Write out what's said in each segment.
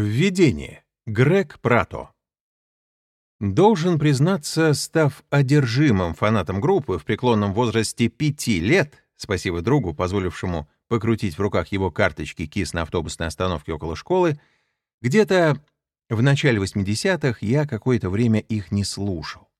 Введение. Грег Прато. Должен признаться, став одержимым фанатом группы в преклонном возрасте пяти лет, спасибо другу, позволившему покрутить в руках его карточки КИС на автобусной остановке около школы, где-то в начале 80-х я какое-то время их не слушал.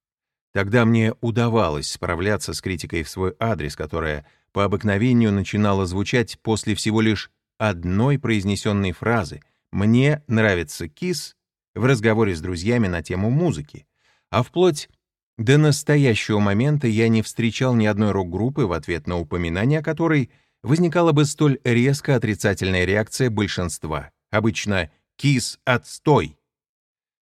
Тогда мне удавалось справляться с критикой в свой адрес, которая по обыкновению начинала звучать после всего лишь одной произнесенной фразы — мне нравится Кис в разговоре с друзьями на тему музыки, а вплоть до настоящего момента я не встречал ни одной рок-группы, в ответ на упоминание о которой возникала бы столь резко отрицательная реакция большинства. Обычно «Кис, отстой!».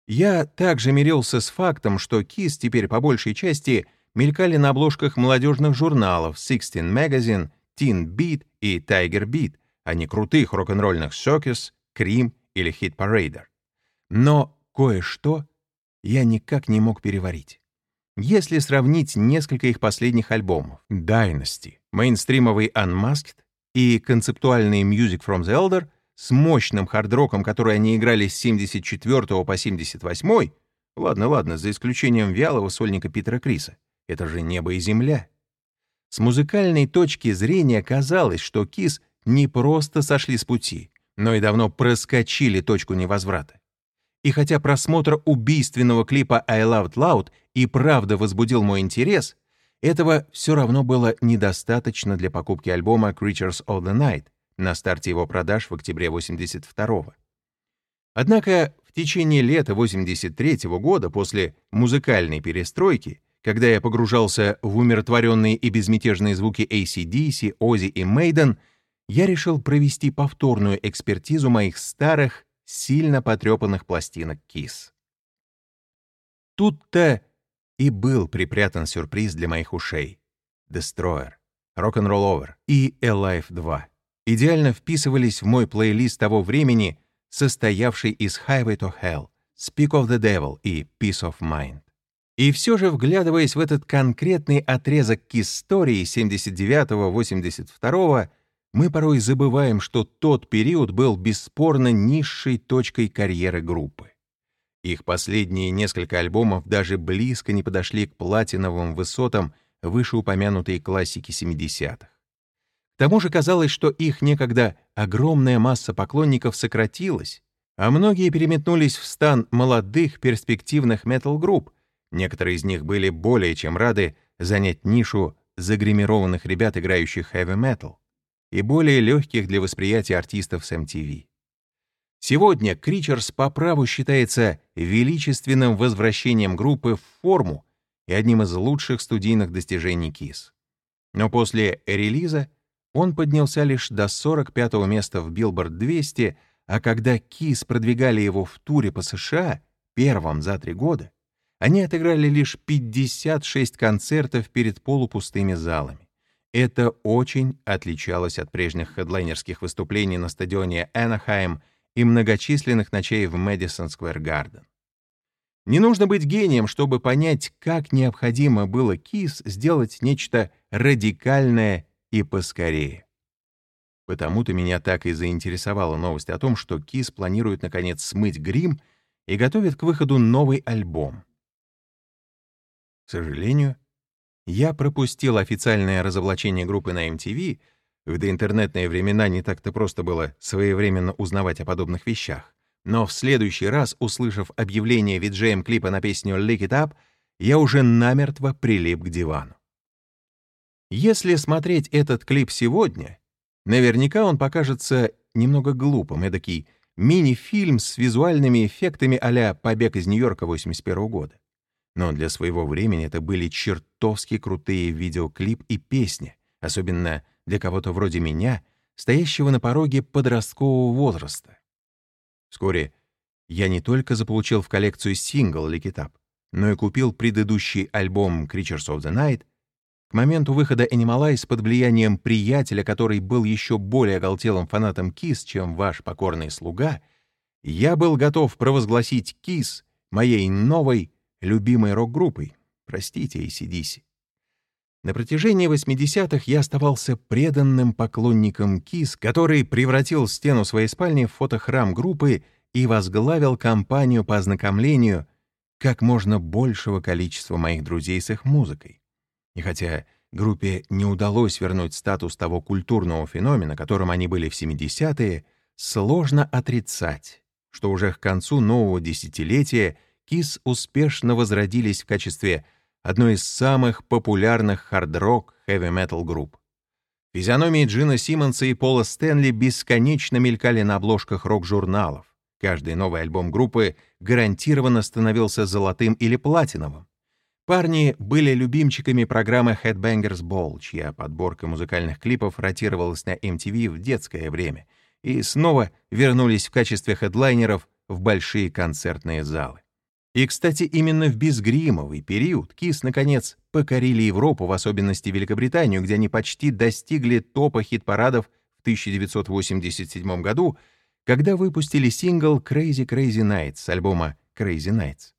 Я также мирился с фактом, что Кис теперь по большей части мелькали на обложках молодежных журналов Sixteen Magazine, Teen Beat и Tiger Beat, а не крутых рок-н-ролльных Circus, Крим или Хит Парейдер. Но кое-что я никак не мог переварить. Если сравнить несколько их последних альбомов Dynasty, мейнстримовый Unmasked и концептуальный Music from the Elder с мощным хард-роком, который они играли с 74 по 78 ладно, ладно, за исключением вялого сольника Питера Криса, это же небо и земля. С музыкальной точки зрения казалось, что Кис не просто сошли с пути, но и давно проскочили точку невозврата. И хотя просмотр убийственного клипа «I Loved Loud» и правда возбудил мой интерес, этого все равно было недостаточно для покупки альбома «Creatures of the Night» на старте его продаж в октябре 82-го. Однако в течение лета 83 -го года, после музыкальной перестройки, когда я погружался в умиротворенные и безмятежные звуки ACDC, Ozzy и Maiden — я решил провести повторную экспертизу моих старых, сильно потрепанных пластинок KISS. Тут-то и был припрятан сюрприз для моих ушей. Destroyer, Rock'n'Roll Over и Alive 2 идеально вписывались в мой плейлист того времени, состоявший из Highway to Hell, Speak of the Devil и Peace of Mind. И все же, вглядываясь в этот конкретный отрезок к истории 79-82 мы порой забываем, что тот период был бесспорно низшей точкой карьеры группы. Их последние несколько альбомов даже близко не подошли к платиновым высотам вышеупомянутой классики 70-х. К тому же казалось, что их некогда огромная масса поклонников сократилась, а многие переметнулись в стан молодых перспективных метал-групп, некоторые из них были более чем рады занять нишу загримированных ребят, играющих хэви-метал и более легких для восприятия артистов с MTV. Сегодня Кричерс по праву считается величественным возвращением группы в форму и одним из лучших студийных достижений KISS. Но после релиза он поднялся лишь до 45-го места в Billboard 200, а когда KISS продвигали его в туре по США, первом за три года, они отыграли лишь 56 концертов перед полупустыми залами. Это очень отличалось от прежних хедлайнерских выступлений на стадионе Энахайм и многочисленных ночей в Мэдисон Сквер Гарден. Не нужно быть гением, чтобы понять, как необходимо было Кис сделать нечто радикальное и поскорее. Потому-то меня так и заинтересовала новость о том, что Кис планирует наконец смыть грим и готовит к выходу новый альбом. К сожалению, я пропустил официальное разоблачение группы на MTV, в доинтернетные времена не так-то просто было своевременно узнавать о подобных вещах. Но в следующий раз, услышав объявление виджеем клипа на песню «Lick It Up», я уже намертво прилип к дивану. Если смотреть этот клип сегодня, наверняка он покажется немного глупым, эдакий мини-фильм с визуальными эффектами а «Побег из Нью-Йорка» 81 года. Но для своего времени это были чертовски крутые видеоклип и песни, особенно для кого-то вроде меня, стоящего на пороге подросткового возраста. Вскоре я не только заполучил в коллекцию сингл «Ликитап», но и купил предыдущий альбом «Creatures of the Night». К моменту выхода Animalize под влиянием приятеля, который был еще более оголтелым фанатом Kiss, чем ваш покорный слуга, я был готов провозгласить Kiss моей новой любимой рок-группой, простите, ACDC. На протяжении 80-х я оставался преданным поклонником Кис, который превратил стену своей спальни в фотохрам группы и возглавил кампанию по ознакомлению как можно большего количества моих друзей с их музыкой. И хотя группе не удалось вернуть статус того культурного феномена, которым они были в 70-е, сложно отрицать, что уже к концу нового десятилетия Kiss успешно возродились в качестве одной из самых популярных хард-рок, хэви-метал групп. Физиономии Джина Симмонса и Пола Стэнли бесконечно мелькали на обложках рок-журналов. Каждый новый альбом группы гарантированно становился золотым или платиновым. Парни были любимчиками программы Headbangers Ball, чья подборка музыкальных клипов ротировалась на MTV в детское время, и снова вернулись в качестве хедлайнеров в большие концертные залы. И, кстати, именно в безгримовый период Кис, наконец, покорили Европу, в особенности Великобританию, где они почти достигли топа хит-парадов в 1987 году, когда выпустили сингл «Crazy Crazy Nights» с альбома «Crazy Nights».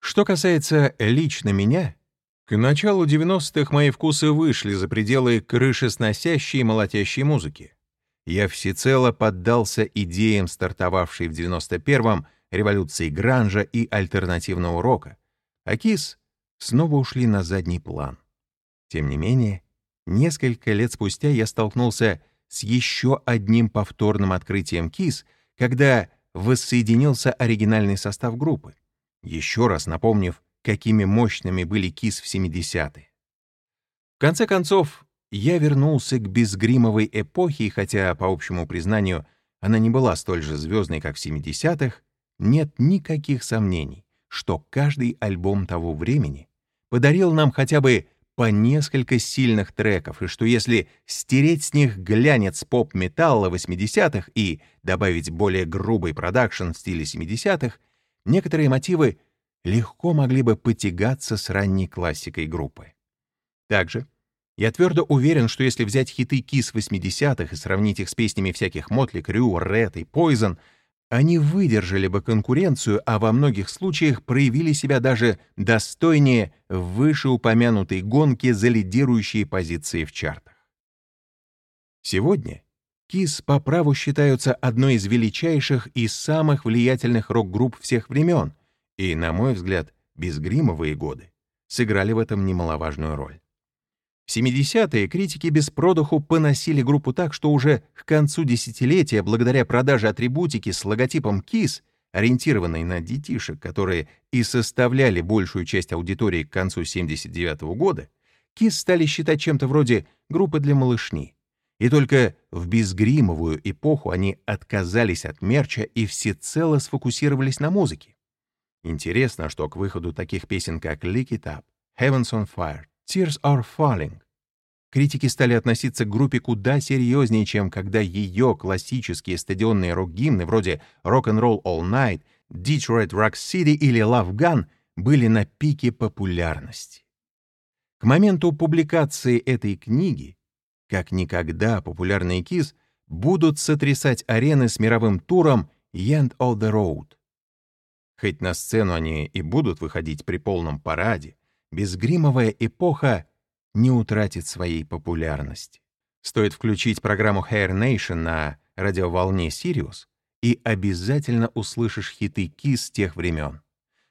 Что касается лично меня, к началу 90-х мои вкусы вышли за пределы крышесносящей и молотящей музыки. Я всецело поддался идеям, стартовавшей в 91-м революции гранжа и альтернативного рока, а Кис снова ушли на задний план. Тем не менее, несколько лет спустя я столкнулся с еще одним повторным открытием Кис, когда воссоединился оригинальный состав группы еще раз напомнив, какими мощными были Кис в 70-е. В конце концов, я вернулся к безгримовой эпохе, хотя, по общему признанию, она не была столь же звездной, как в 70-х, нет никаких сомнений, что каждый альбом того времени подарил нам хотя бы по несколько сильных треков, и что если стереть с них глянец поп-металла 80-х и добавить более грубый продакшн в стиле 70-х, некоторые мотивы легко могли бы потягаться с ранней классикой группы. Также я твердо уверен, что если взять хиты Кис 80-х и сравнить их с песнями всяких Мотли, Крю, Ред и Poison, они выдержали бы конкуренцию, а во многих случаях проявили себя даже достойнее вышеупомянутой гонке за лидирующие позиции в чартах. Сегодня Кис по праву считаются одной из величайших и самых влиятельных рок-групп всех времен, и, на мой взгляд, безгримовые годы сыграли в этом немаловажную роль. В 70-е критики без продуху поносили группу так, что уже к концу десятилетия, благодаря продаже атрибутики с логотипом KISS, ориентированной на детишек, которые и составляли большую часть аудитории к концу 79 -го года, KISS стали считать чем-то вроде группы для малышни. И только в безгримовую эпоху они отказались от мерча и всецело сфокусировались на музыке. Интересно, что к выходу таких песен, как «Lick It Up», «Heaven's on Fire», «Tears Are Falling» критики стали относиться к группе куда серьезнее, чем когда ее классические стадионные рок-гимны вроде «Rock'n'Roll All Night», «Detroit Rock City» или «Love Gun» были на пике популярности. К моменту публикации этой книги как никогда популярные Kiss будут сотрясать арены с мировым туром «End of the Road». Хоть на сцену они и будут выходить при полном параде, безгримовая эпоха не утратит своей популярности. Стоит включить программу Hair Nation на радиоволне Sirius, и обязательно услышишь хиты Kiss тех времен.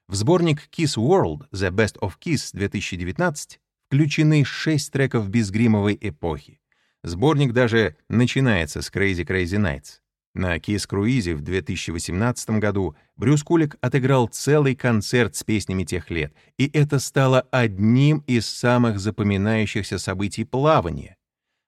В сборник Kiss World The Best of Kiss 2019 включены шесть треков безгримовой эпохи. Сборник даже начинается с Crazy Crazy Nights. На Cruise в 2018 году Брюс Кулик отыграл целый концерт с песнями тех лет, и это стало одним из самых запоминающихся событий плавания.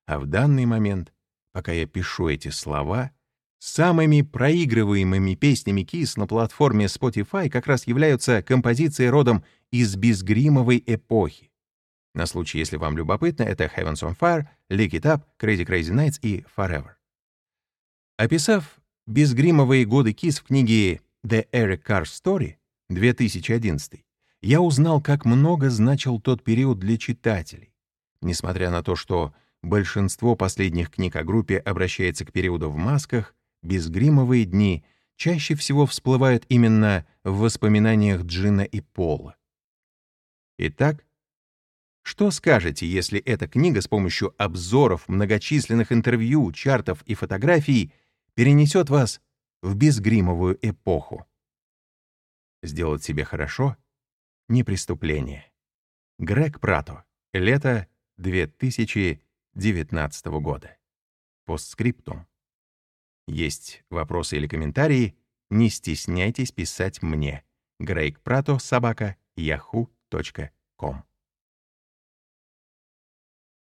А в данный момент, пока я пишу эти слова, самыми проигрываемыми песнями Kiss на платформе Spotify как раз являются композиции родом из безгримовой эпохи. На случай, если вам любопытно, это Heavens on Fire, Lick It Up, Crazy Crazy Nights и Forever. Описав безгримовые годы Кис в книге The Eric Carr Story 2011, я узнал, как много значил тот период для читателей. Несмотря на то, что большинство последних книг о группе обращается к периоду в масках, безгримовые дни чаще всего всплывают именно в воспоминаниях Джина и Пола. Итак, что скажете, если эта книга с помощью обзоров, многочисленных интервью, чартов и фотографий перенесет вас в безгримовую эпоху. Сделать себе хорошо — не преступление. Грег Прато. Лето 2019 года. Постскриптум. Есть вопросы или комментарии? Не стесняйтесь писать мне. Грейг Прато, собака, yahoo.com.